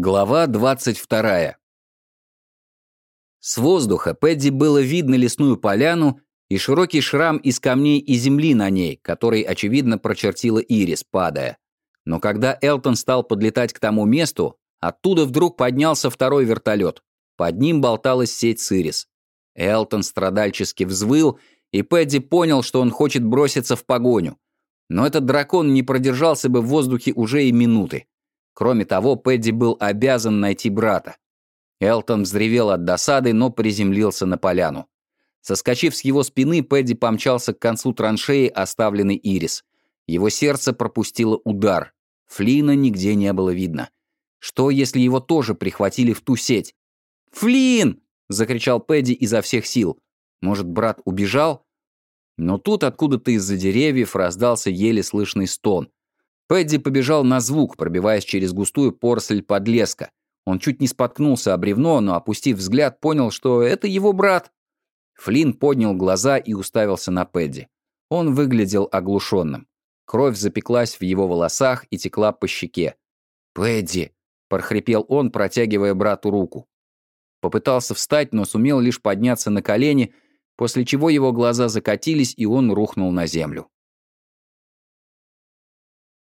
Глава 22. С воздуха Пэдди было видно лесную поляну и широкий шрам из камней и земли на ней, который, очевидно, прочертила Ирис, падая. Но когда Элтон стал подлетать к тому месту, оттуда вдруг поднялся второй вертолет. Под ним болталась сеть с Ирис. Элтон страдальчески взвыл, и Пэдди понял, что он хочет броситься в погоню. Но этот дракон не продержался бы в воздухе уже и минуты. Кроме того, Пэдди был обязан найти брата. Элтон взревел от досады, но приземлился на поляну. Соскочив с его спины, Пэдди помчался к концу траншеи, оставленной Ирис. Его сердце пропустило удар. Флина нигде не было видно. Что, если его тоже прихватили в ту сеть? «Флин!» — закричал Пэдди изо всех сил. Может, брат убежал? Но тут откуда-то из-за деревьев раздался еле слышный стон. Пэдди побежал на звук, пробиваясь через густую поросль подлеска. Он чуть не споткнулся о бревно, но, опустив взгляд, понял, что это его брат. Флинн поднял глаза и уставился на Пэдди. Он выглядел оглушенным. Кровь запеклась в его волосах и текла по щеке. «Пэдди!» — прохрипел он, протягивая брату руку. Попытался встать, но сумел лишь подняться на колени, после чего его глаза закатились, и он рухнул на землю.